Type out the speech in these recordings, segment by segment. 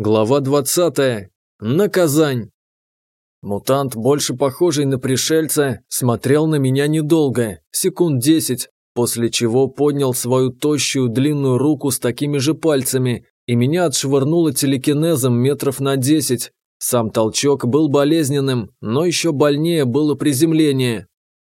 Глава 20. Наказань. Мутант, больше похожий на пришельца, смотрел на меня недолго, секунд десять, после чего поднял свою тощую длинную руку с такими же пальцами, и меня отшвырнуло телекинезом метров на десять. Сам толчок был болезненным, но еще больнее было приземление.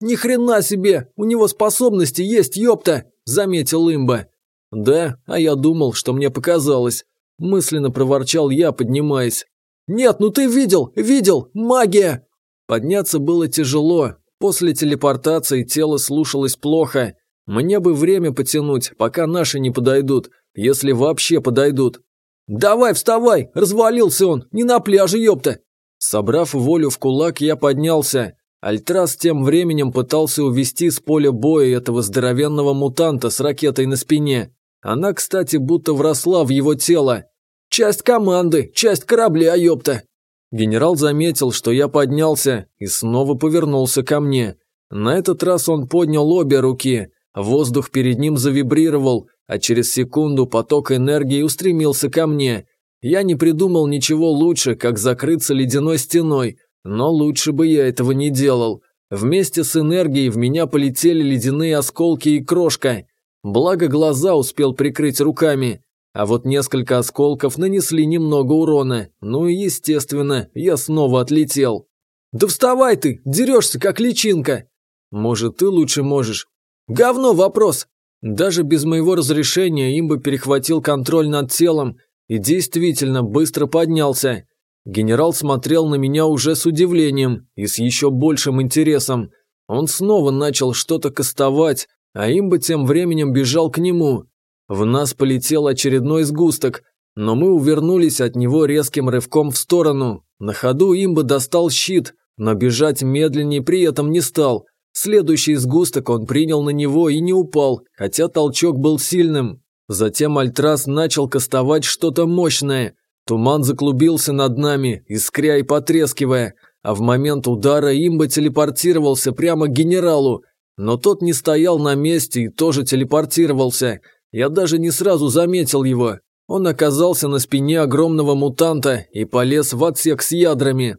«Ни хрена себе! У него способности есть, ёпта!» – заметил имба. «Да, а я думал, что мне показалось. Мысленно проворчал я, поднимаясь. «Нет, ну ты видел, видел! Магия!» Подняться было тяжело. После телепортации тело слушалось плохо. Мне бы время потянуть, пока наши не подойдут, если вообще подойдут. «Давай, вставай! Развалился он! Не на пляже, ёпта!» Собрав волю в кулак, я поднялся. Альтрас тем временем пытался увести с поля боя этого здоровенного мутанта с ракетой на спине. Она, кстати, будто вросла в его тело. Часть команды, часть корабля, ёпта!» Генерал заметил, что я поднялся и снова повернулся ко мне. На этот раз он поднял обе руки. Воздух перед ним завибрировал, а через секунду поток энергии устремился ко мне. Я не придумал ничего лучше, как закрыться ледяной стеной, но лучше бы я этого не делал. Вместе с энергией в меня полетели ледяные осколки и крошка. Благо глаза успел прикрыть руками. А вот несколько осколков нанесли немного урона, ну и, естественно, я снова отлетел. «Да вставай ты, дерешься как личинка!» «Может, ты лучше можешь?» «Говно вопрос!» Даже без моего разрешения имба перехватил контроль над телом и действительно быстро поднялся. Генерал смотрел на меня уже с удивлением и с еще большим интересом. Он снова начал что-то кастовать, а имба тем временем бежал к нему, в нас полетел очередной сгусток, но мы увернулись от него резким рывком в сторону. На ходу имба достал щит, но бежать медленнее при этом не стал. Следующий сгусток он принял на него и не упал, хотя толчок был сильным. Затем Альтрас начал кастовать что-то мощное. Туман заклубился над нами, искря и потрескивая, а в момент удара имба телепортировался прямо к генералу. Но тот не стоял на месте и тоже телепортировался – я даже не сразу заметил его. Он оказался на спине огромного мутанта и полез в отсек с ядрами.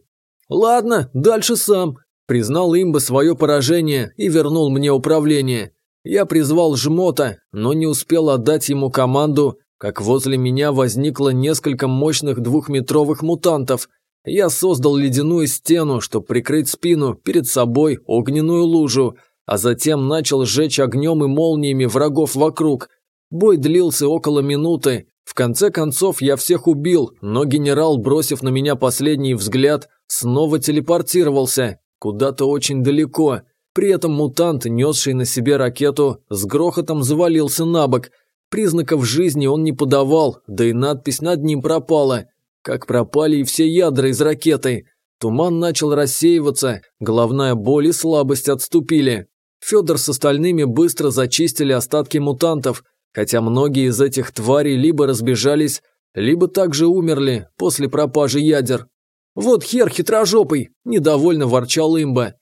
«Ладно, дальше сам», – признал имба свое поражение и вернул мне управление. Я призвал жмота, но не успел отдать ему команду, как возле меня возникло несколько мощных двухметровых мутантов. Я создал ледяную стену, чтобы прикрыть спину, перед собой огненную лужу, а затем начал сжечь огнем и молниями врагов вокруг – Бой длился около минуты. В конце концов я всех убил, но генерал, бросив на меня последний взгляд, снова телепортировался куда-то очень далеко. При этом мутант, несший на себе ракету, с грохотом завалился на бок. Признаков жизни он не подавал, да и надпись над ним пропала. Как пропали и все ядра из ракеты. Туман начал рассеиваться, головная боль и слабость отступили. Федор с остальными быстро зачистили остатки мутантов, хотя многие из этих тварей либо разбежались, либо также умерли после пропажи ядер. «Вот хер хитрожопый!» – недовольно ворчал имба.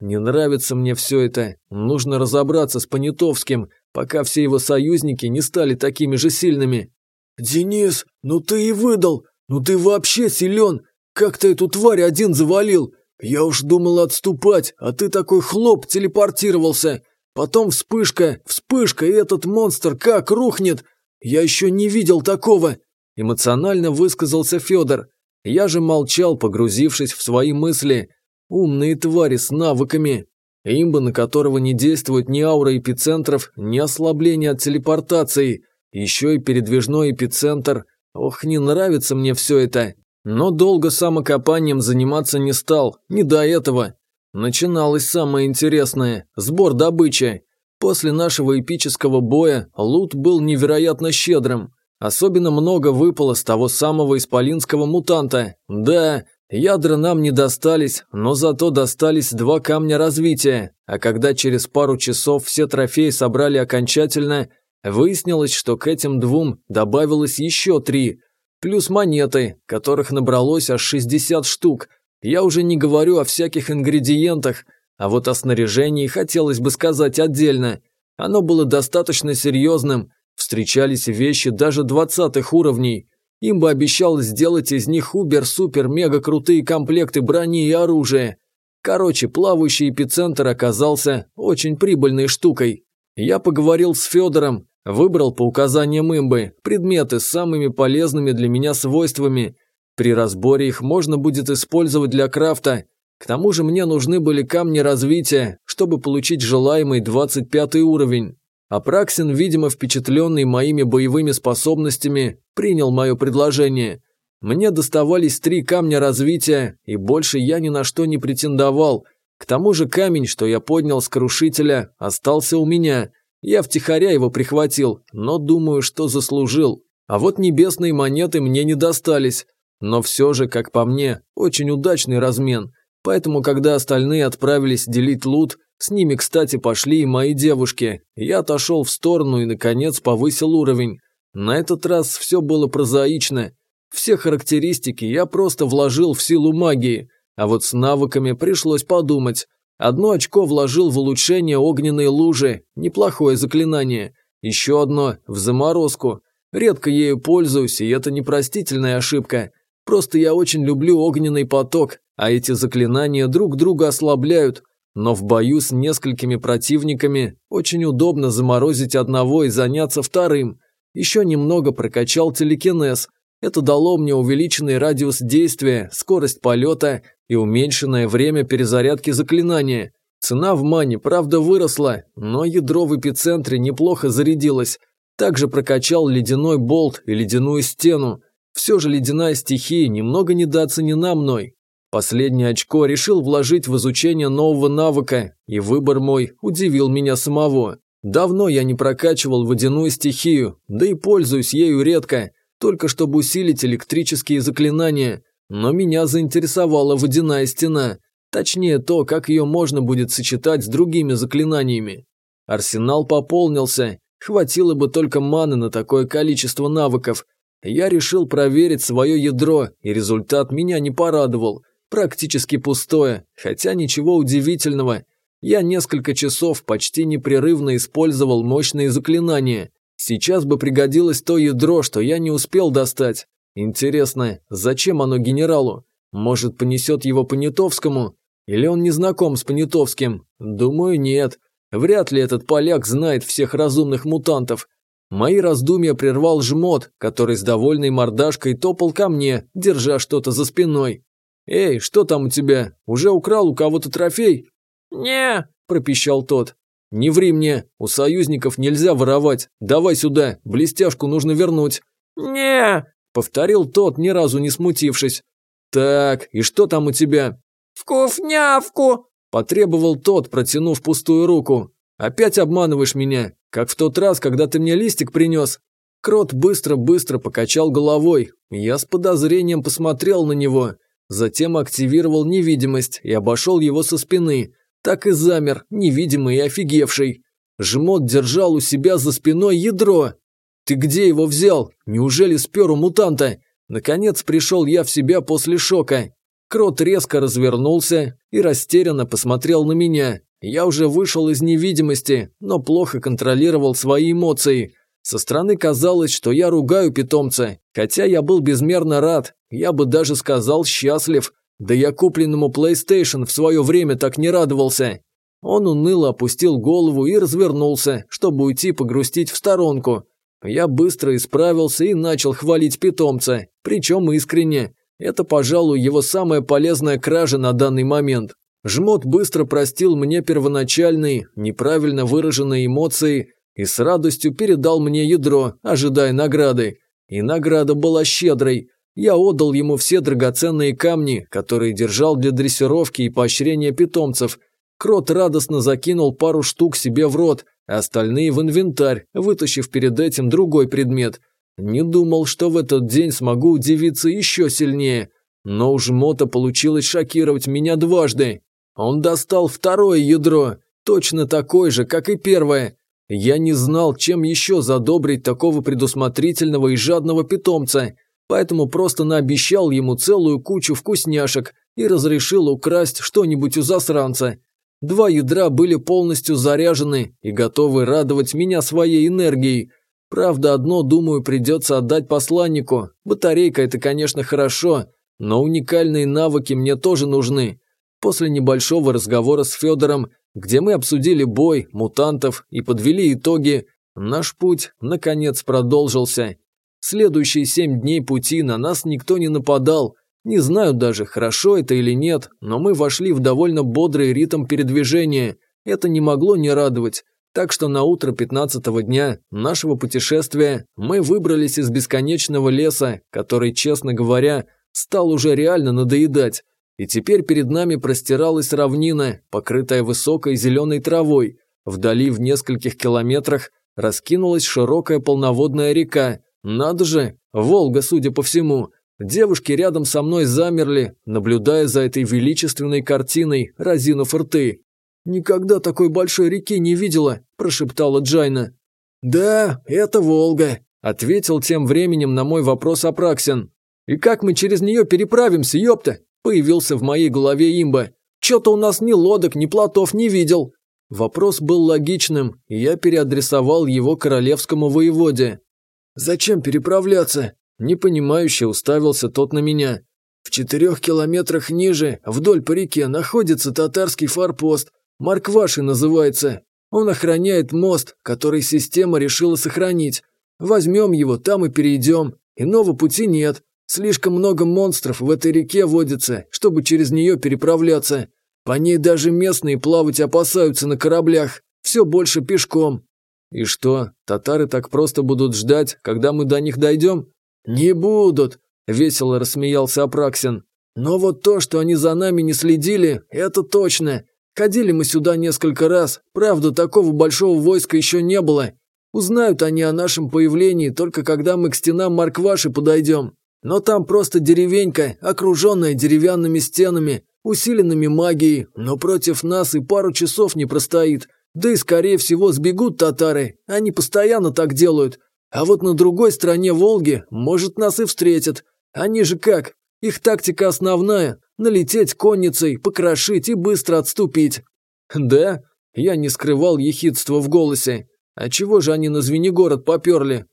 «Не нравится мне все это. Нужно разобраться с Понятовским, пока все его союзники не стали такими же сильными». «Денис, ну ты и выдал! Ну ты вообще силен! Как ты эту тварь один завалил? Я уж думал отступать, а ты такой хлоп телепортировался. Потом вспышка, вспышка, и этот монстр как рухнет! Я еще не видел такого!» Эмоционально высказался Федор. Я же молчал, погрузившись в свои мысли. Умные твари с навыками. Имба, на которого не действует ни аура эпицентров, ни ослабление от телепортации. Еще и передвижной эпицентр. Ох, не нравится мне все это. Но долго самокопанием заниматься не стал, не до этого. Начиналось самое интересное – сбор добычи. После нашего эпического боя лут был невероятно щедрым. Особенно много выпало с того самого исполинского мутанта. Да, ядра нам не достались, но зато достались два камня развития. А когда через пару часов все трофеи собрали окончательно, выяснилось, что к этим двум добавилось еще три. Плюс монеты, которых набралось аж 60 штук – я уже не говорю о всяких ингредиентах, а вот о снаряжении хотелось бы сказать отдельно. Оно было достаточно серьезным, встречались вещи даже двадцатых уровней. им бы обещал сделать из них убер-супер-мега крутые комплекты брони и оружия. Короче, плавающий эпицентр оказался очень прибыльной штукой. Я поговорил с Федором, выбрал по указаниям имбы предметы с самыми полезными для меня свойствами. При разборе их можно будет использовать для крафта. К тому же мне нужны были камни развития, чтобы получить желаемый 25 уровень. Апраксин, видимо впечатленный моими боевыми способностями, принял мое предложение. Мне доставались три камня развития, и больше я ни на что не претендовал. К тому же камень, что я поднял с крушителя, остался у меня. Я втихаря его прихватил, но думаю, что заслужил. А вот небесные монеты мне не достались. Но все же, как по мне, очень удачный размен. Поэтому, когда остальные отправились делить лут, с ними, кстати, пошли и мои девушки. Я отошел в сторону и, наконец, повысил уровень. На этот раз все было прозаично. Все характеристики я просто вложил в силу магии, а вот с навыками пришлось подумать. Одно очко вложил в улучшение огненной лужи, неплохое заклинание. Еще одно – в заморозку. Редко ею пользуюсь, и это непростительная ошибка. Просто я очень люблю огненный поток, а эти заклинания друг друга ослабляют, но в бою с несколькими противниками очень удобно заморозить одного и заняться вторым. Еще немного прокачал телекинез. Это дало мне увеличенный радиус действия, скорость полета и уменьшенное время перезарядки заклинания. Цена в мане, правда, выросла, но ядро в эпицентре неплохо зарядилось. Также прокачал ледяной болт и ледяную стену. Все же ледяная стихия немного недооценена мной. Последнее очко решил вложить в изучение нового навыка, и выбор мой удивил меня самого. Давно я не прокачивал водяную стихию, да и пользуюсь ею редко, только чтобы усилить электрические заклинания, но меня заинтересовала водяная стена, точнее то, как ее можно будет сочетать с другими заклинаниями. Арсенал пополнился, хватило бы только маны на такое количество навыков. Я решил проверить свое ядро, и результат меня не порадовал – практически пустое, хотя ничего удивительного. Я несколько часов почти непрерывно использовал мощные заклинания. Сейчас бы пригодилось то ядро, что я не успел достать. Интересно, зачем оно генералу? Может, понесет его Понятовскому? Или он не знаком с Понятовским? Думаю, нет. Вряд ли этот поляк знает всех разумных мутантов. Мои раздумья прервал жмот, который с довольной мордашкой топал ко мне, держа что-то за спиной. «Эй, что там у тебя? Уже украл у кого-то трофей?» «Не», – пропищал тот. «Не ври мне, у союзников нельзя воровать. Давай сюда, блестяшку нужно вернуть». «Не», – повторил тот, ни разу не смутившись. «Так, и что там у тебя?» «Вкуснявку», – потребовал тот, протянув пустую руку. «Опять обманываешь меня, как в тот раз, когда ты мне листик принес». Крот быстро-быстро покачал головой. Я с подозрением посмотрел на него – Затем активировал невидимость и обошел его со спины. Так и замер, невидимый и офигевший. Жмот держал у себя за спиной ядро. «Ты где его взял? Неужели спер у мутанта?» Наконец пришел я в себя после шока. Крот резко развернулся и растерянно посмотрел на меня. Я уже вышел из невидимости, но плохо контролировал свои эмоции. Со стороны казалось, что я ругаю питомца, хотя я был безмерно рад, я бы даже сказал счастлив. Да я купленному PlayStation в свое время так не радовался. Он уныло опустил голову и развернулся, чтобы уйти погрустить в сторонку. Я быстро исправился и начал хвалить питомца, причем искренне. Это, пожалуй, его самая полезная кража на данный момент. Жмот быстро простил мне первоначальные, неправильно выраженные эмоции и с радостью передал мне ядро, ожидая награды. И награда была щедрой. Я отдал ему все драгоценные камни, которые держал для дрессировки и поощрения питомцев. Крот радостно закинул пару штук себе в рот, а остальные в инвентарь, вытащив перед этим другой предмет. Не думал, что в этот день смогу удивиться еще сильнее. Но у жмота получилось шокировать меня дважды. Он достал второе ядро, точно такое же, как и первое, я не знал, чем еще задобрить такого предусмотрительного и жадного питомца, поэтому просто наобещал ему целую кучу вкусняшек и разрешил украсть что-нибудь у засранца. Два ядра были полностью заряжены и готовы радовать меня своей энергией. Правда, одно, думаю, придется отдать посланнику. Батарейка – это, конечно, хорошо, но уникальные навыки мне тоже нужны. После небольшого разговора с Федором, где мы обсудили бой, мутантов и подвели итоги, наш путь, наконец, продолжился. Следующие семь дней пути на нас никто не нападал. Не знаю даже, хорошо это или нет, но мы вошли в довольно бодрый ритм передвижения. Это не могло не радовать. Так что на утро пятнадцатого дня нашего путешествия мы выбрались из бесконечного леса, который, честно говоря, стал уже реально надоедать. И теперь перед нами простиралась равнина, покрытая высокой зеленой травой. Вдали в нескольких километрах раскинулась широкая полноводная река. Надо же, Волга, судя по всему. Девушки рядом со мной замерли, наблюдая за этой величественной картиной, разинув рты. «Никогда такой большой реки не видела», – прошептала Джайна. «Да, это Волга», – ответил тем временем на мой вопрос Апраксин. «И как мы через нее переправимся, ёпта?» – появился в моей голове имба. «Чё-то у нас ни лодок, ни плотов не видел». Вопрос был логичным, и я переадресовал его королевскому воеводе. «Зачем переправляться?» – непонимающе уставился тот на меня. «В четырех километрах ниже, вдоль по реке, находится татарский форпост. Маркваши называется. Он охраняет мост, который система решила сохранить. Возьмем его, там и перейдем. Иного пути нет. Слишком много монстров в этой реке водится, чтобы через нее переправляться. По ней даже местные плавать опасаются на кораблях. Все больше пешком. И что, татары так просто будут ждать, когда мы до них дойдем? Не будут, весело рассмеялся Апраксин. Но вот то, что они за нами не следили, это точно. Ходили мы сюда несколько раз, правда, такого большого войска еще не было. Узнают они о нашем появлении только когда мы к стенам Маркваши подойдем. Но там просто деревенька, окруженная деревянными стенами, усиленными магией, но против нас и пару часов не простоит. Да и скорее всего сбегут татары, они постоянно так делают. А вот на другой стороне Волги, может, нас и встретят. Они же как, их тактика основная – налететь конницей, покрошить и быстро отступить. Да, я не скрывал ехидства в голосе. А чего же они на Звенигород поперли?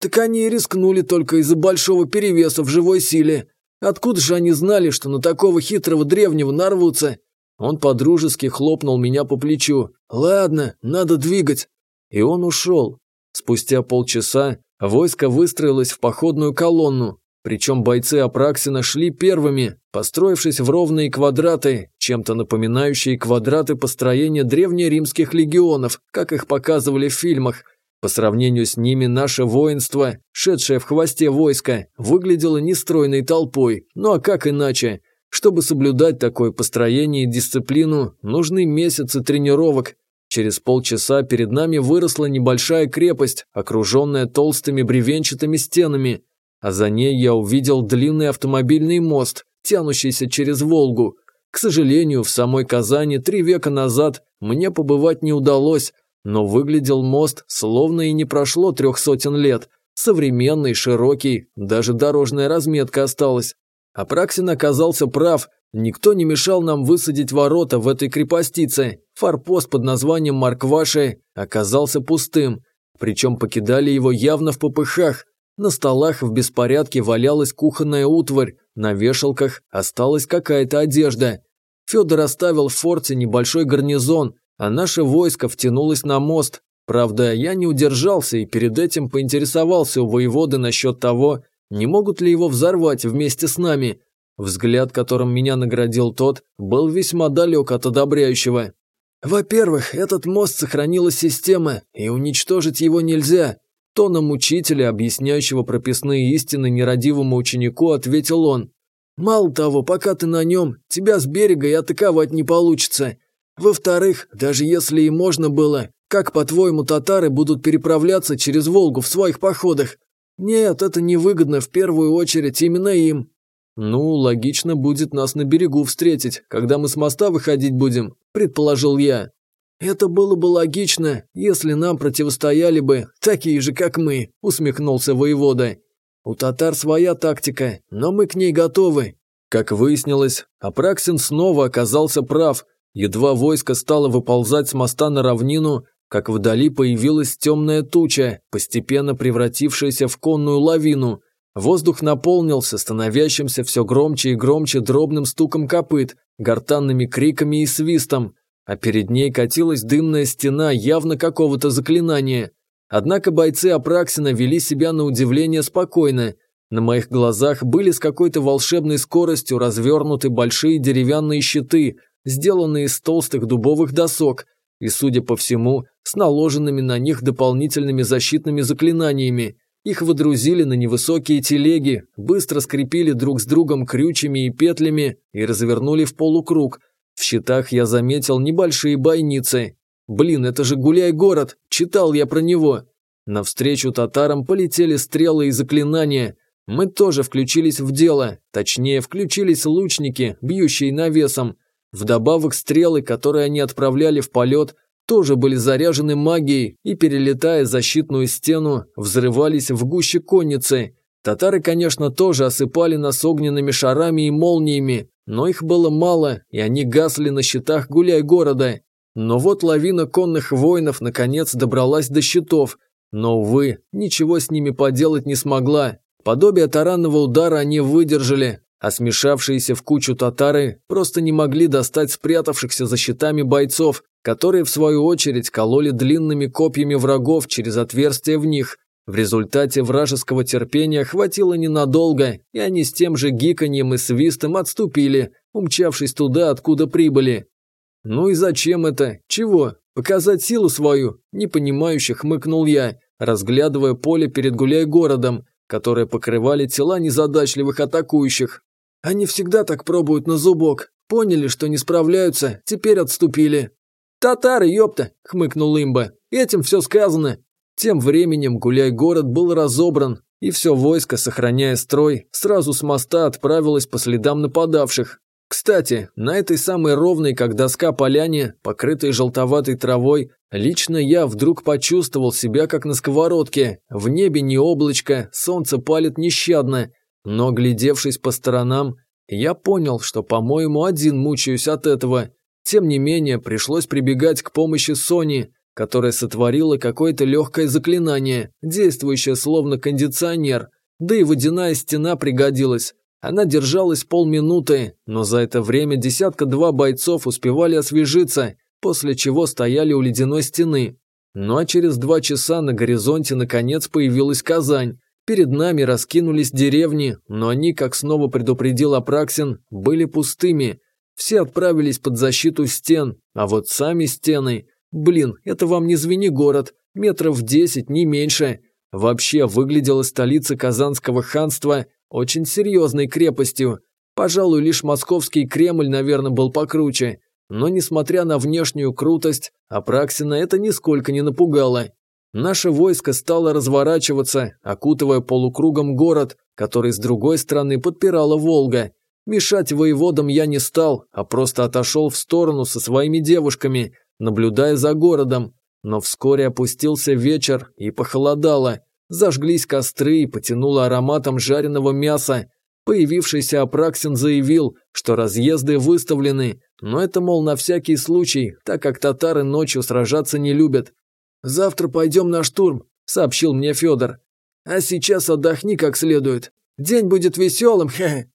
Так они и рискнули только из-за большого перевеса в живой силе. Откуда же они знали, что на такого хитрого древнего нарвутся? Он подружески хлопнул меня по плечу. «Ладно, надо двигать». И он ушел. Спустя полчаса войско выстроилось в походную колонну, причем бойцы Апраксина шли первыми, построившись в ровные квадраты, чем-то напоминающие квадраты построения древнеримских легионов, как их показывали в фильмах. По сравнению с ними наше воинство, шедшее в хвосте войска, выглядело нестройной толпой, ну а как иначе? Чтобы соблюдать такое построение и дисциплину, нужны месяцы тренировок. Через полчаса перед нами выросла небольшая крепость, окруженная толстыми бревенчатыми стенами – а за ней я увидел длинный автомобильный мост, тянущийся через Волгу. К сожалению, в самой Казани три века назад мне побывать не удалось, но выглядел мост, словно и не прошло трех сотен лет. Современный, широкий, даже дорожная разметка осталась. Апраксин оказался прав, никто не мешал нам высадить ворота в этой крепостице. Форпост под названием Маркваши оказался пустым, причем покидали его явно в попыхах, на столах в беспорядке валялась кухонная утварь, на вешалках осталась какая-то одежда. Федор оставил в форте небольшой гарнизон, а наше войско втянулось на мост. Правда, я не удержался и перед этим поинтересовался у воеводы насчет того, не могут ли его взорвать вместе с нами. Взгляд, которым меня наградил тот, был весьма далек от одобряющего. Во-первых, этот мост сохранила система, и уничтожить его нельзя. Тоном учителя, объясняющего прописные истины нерадивому ученику, ответил он. «Мало того, пока ты на нем, тебя с берега и атаковать не получится. Во-вторых, даже если и можно было, как, по-твоему, татары будут переправляться через Волгу в своих походах? Нет, это невыгодно в первую очередь именно им». «Ну, логично будет нас на берегу встретить, когда мы с моста выходить будем», – предположил я. «Это было бы логично, если нам противостояли бы такие же, как мы», – усмехнулся воевода. «У татар своя тактика, но мы к ней готовы». Как выяснилось, Апраксин снова оказался прав. Едва войско стало выползать с моста на равнину, как вдали появилась темная туча, постепенно превратившаяся в конную лавину. Воздух наполнился становящимся все громче и громче дробным стуком копыт, гортанными криками и свистом, а перед ней катилась дымная стена явно какого-то заклинания. Однако бойцы Апраксина вели себя на удивление спокойно. На моих глазах были с какой-то волшебной скоростью развернуты большие деревянные щиты, сделанные из толстых дубовых досок, и, судя по всему, с наложенными на них дополнительными защитными заклинаниями. Их водрузили на невысокие телеги, быстро скрепили друг с другом крючьями и петлями и развернули в полукруг. В щитах я заметил небольшие бойницы. Блин, это же гуляй-город, читал я про него. Навстречу татарам полетели стрелы и заклинания. Мы тоже включились в дело, точнее, включились лучники, бьющие навесом. Вдобавок стрелы, которые они отправляли в полет, тоже были заряжены магией и, перелетая защитную стену, взрывались в гуще конницы. Татары, конечно, тоже осыпали нас огненными шарами и молниями, но их было мало, и они гасли на щитах гуляй города. Но вот лавина конных воинов наконец добралась до щитов, но, увы, ничего с ними поделать не смогла. Подобие таранного удара они выдержали, а смешавшиеся в кучу татары просто не могли достать спрятавшихся за щитами бойцов, которые, в свою очередь, кололи длинными копьями врагов через отверстия в них. В результате вражеского терпения хватило ненадолго, и они с тем же гиканьем и свистом отступили, умчавшись туда, откуда прибыли. «Ну и зачем это? Чего? Показать силу свою?» Непонимающе хмыкнул я, разглядывая поле перед гуляй-городом, которое покрывали тела незадачливых атакующих. Они всегда так пробуют на зубок. Поняли, что не справляются, теперь отступили. «Татары, ёпта!» – хмыкнул имба. «Этим все сказано». Тем временем гуляй-город был разобран, и все войско, сохраняя строй, сразу с моста отправилось по следам нападавших. Кстати, на этой самой ровной, как доска поляне, покрытой желтоватой травой, лично я вдруг почувствовал себя как на сковородке. В небе не облачко, солнце палит нещадно. Но, глядевшись по сторонам, я понял, что, по-моему, один мучаюсь от этого. Тем не менее, пришлось прибегать к помощи Сони, которая сотворила какое-то легкое заклинание, действующее словно кондиционер. Да и водяная стена пригодилась. Она держалась полминуты, но за это время десятка-два бойцов успевали освежиться, после чего стояли у ледяной стены. Ну а через два часа на горизонте наконец появилась Казань. Перед нами раскинулись деревни, но они, как снова предупредил Апраксин, были пустыми – все отправились под защиту стен, а вот сами стены... Блин, это вам не звени город, метров десять, не меньше. Вообще выглядела столица Казанского ханства очень серьезной крепостью. Пожалуй, лишь московский Кремль, наверное, был покруче. Но, несмотря на внешнюю крутость, Апраксина это нисколько не напугало. Наше войско стало разворачиваться, окутывая полукругом город, который с другой стороны подпирала Волга. Мешать воеводам я не стал, а просто отошел в сторону со своими девушками, наблюдая за городом. Но вскоре опустился вечер и похолодало. Зажглись костры и потянуло ароматом жареного мяса. Появившийся Апраксин заявил, что разъезды выставлены, но это, мол, на всякий случай, так как татары ночью сражаться не любят. «Завтра пойдем на штурм», – сообщил мне Федор. «А сейчас отдохни как следует. День будет веселым, хе,